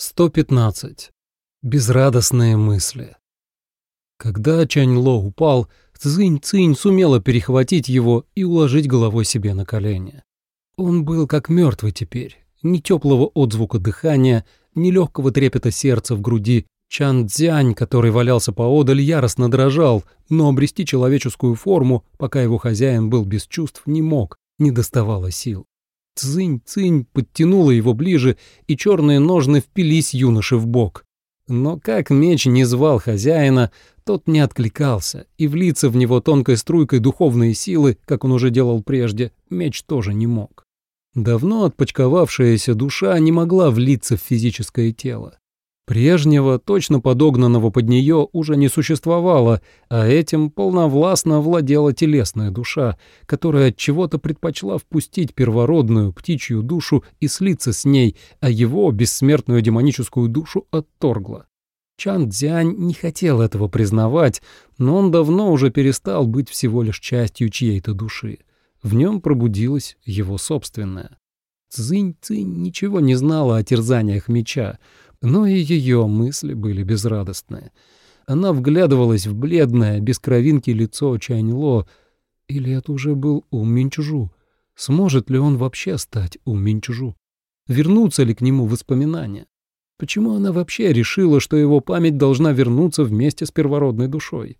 115. Безрадостные мысли. Когда Чаньло упал, Цзинь-Цинь сумела перехватить его и уложить головой себе на колени. Он был как мертвый теперь, ни теплого отзвука дыхания, ни легкого трепета сердца в груди. Чан Цзянь, который валялся поодаль, яростно дрожал, но обрести человеческую форму, пока его хозяин был без чувств, не мог, не доставало сил. Цзынь-цинь подтянула его ближе, и черные ножны впились юноше в бок. Но как меч не звал хозяина, тот не откликался, и влиться в него тонкой струйкой духовной силы, как он уже делал прежде, меч тоже не мог. Давно отпочковавшаяся душа не могла влиться в физическое тело. Прежнего, точно подогнанного под нее, уже не существовало, а этим полновластно владела телесная душа, которая от чего-то предпочла впустить первородную птичью душу и слиться с ней, а его бессмертную демоническую душу отторгла. Чан Цзянь не хотел этого признавать, но он давно уже перестал быть всего лишь частью чьей-то души. В нем пробудилась его собственная. Цзинь-цинь ничего не знала о терзаниях меча, но и ее мысли были безрадостные. Она вглядывалась в бледное, без кровинки лицо Чаньло. Или это уже был Ум Минчжу? Сможет ли он вообще стать Ум Минчжу? Вернутся ли к нему воспоминания? Почему она вообще решила, что его память должна вернуться вместе с первородной душой?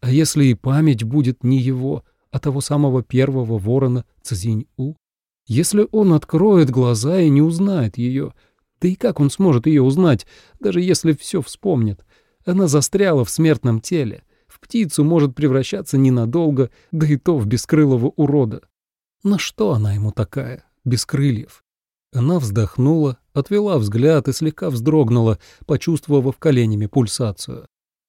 А если и память будет не его, а того самого первого ворона Цзинь-У? Если он откроет глаза и не узнает ее — да и как он сможет ее узнать, даже если все вспомнит? Она застряла в смертном теле. В птицу может превращаться ненадолго, да и то в бескрылого урода. На что она ему такая, без крыльев? Она вздохнула, отвела взгляд и слегка вздрогнула, почувствовав коленями пульсацию.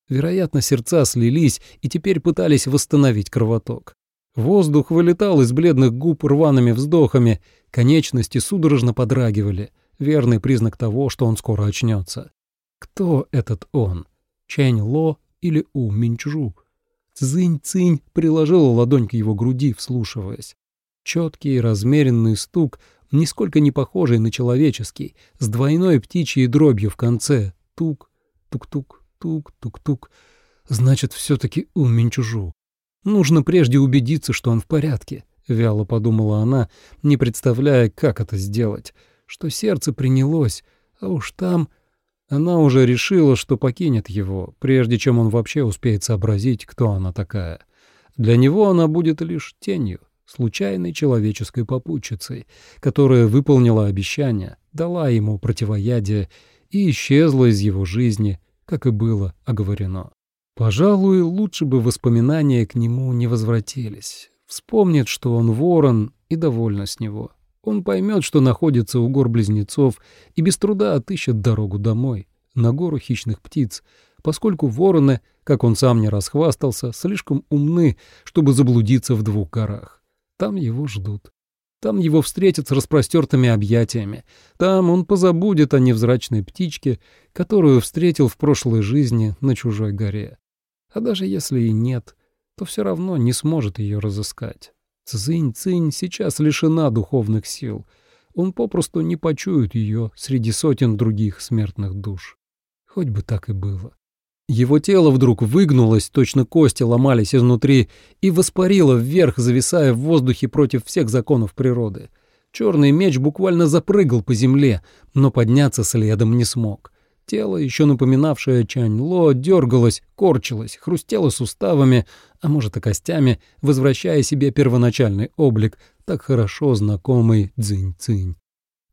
Вероятно, сердца слились и теперь пытались восстановить кровоток. Воздух вылетал из бледных губ рваными вздохами, конечности судорожно подрагивали — верный признак того, что он скоро очнется. Кто этот он? Чэнь Ло или У Минчжу? Цзинь-цинь приложила ладонь к его груди, вслушиваясь. Четкий размеренный стук, нисколько не похожий на человеческий, с двойной птичьей дробью в конце. Тук, тук-тук, тук-тук-тук. Значит, все-таки У Минчжу. Нужно прежде убедиться, что он в порядке, — вяло подумала она, не представляя, как это сделать что сердце принялось, а уж там... Она уже решила, что покинет его, прежде чем он вообще успеет сообразить, кто она такая. Для него она будет лишь тенью, случайной человеческой попутчицей, которая выполнила обещание, дала ему противоядие и исчезла из его жизни, как и было оговорено. Пожалуй, лучше бы воспоминания к нему не возвратились. Вспомнит, что он ворон, и довольна с него. Он поймет, что находится у гор-близнецов, и без труда отыщет дорогу домой, на гору хищных птиц, поскольку вороны, как он сам не расхвастался, слишком умны, чтобы заблудиться в двух горах. Там его ждут. Там его встретят с распростертыми объятиями. Там он позабудет о невзрачной птичке, которую встретил в прошлой жизни на чужой горе. А даже если и нет, то все равно не сможет ее разыскать. Цзинь-цинь сейчас лишена духовных сил. Он попросту не почует ее среди сотен других смертных душ. Хоть бы так и было. Его тело вдруг выгнулось, точно кости ломались изнутри, и воспарило вверх, зависая в воздухе против всех законов природы. Черный меч буквально запрыгал по земле, но подняться следом не смог. Тело, еще напоминавшее Чань-Ло, дергалось, корчилось, хрустело суставами, а может и костями, возвращая себе первоначальный облик, так хорошо знакомый Цзинь-Цинь.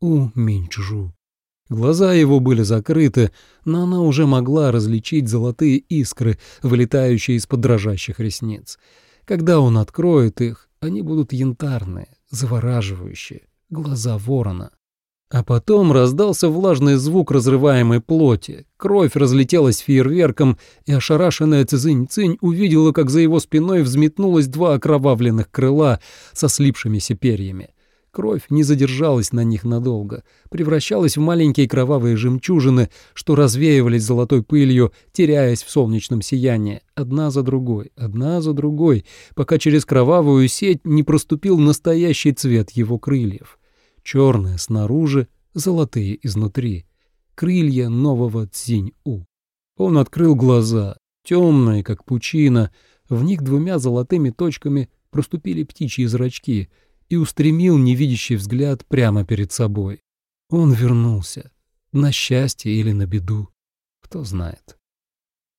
У Минчжу. Глаза его были закрыты, но она уже могла различить золотые искры, вылетающие из-под дрожащих ресниц. Когда он откроет их, они будут янтарные, завораживающие, глаза ворона. А потом раздался влажный звук разрываемой плоти. Кровь разлетелась фейерверком, и ошарашенная Цзинь-Цинь увидела, как за его спиной взметнулось два окровавленных крыла со слипшимися перьями. Кровь не задержалась на них надолго, превращалась в маленькие кровавые жемчужины, что развеивались золотой пылью, теряясь в солнечном сиянии, одна за другой, одна за другой, пока через кровавую сеть не проступил настоящий цвет его крыльев черные снаружи, золотые изнутри. крылья нового Цзинь-У. Он открыл глаза, темные, как пучина, в них двумя золотыми точками проступили птичьи зрачки и устремил невидящий взгляд прямо перед собой. Он вернулся. На счастье или на беду, кто знает.